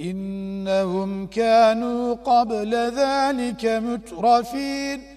إنهم كانوا قبل ذلك مترفين.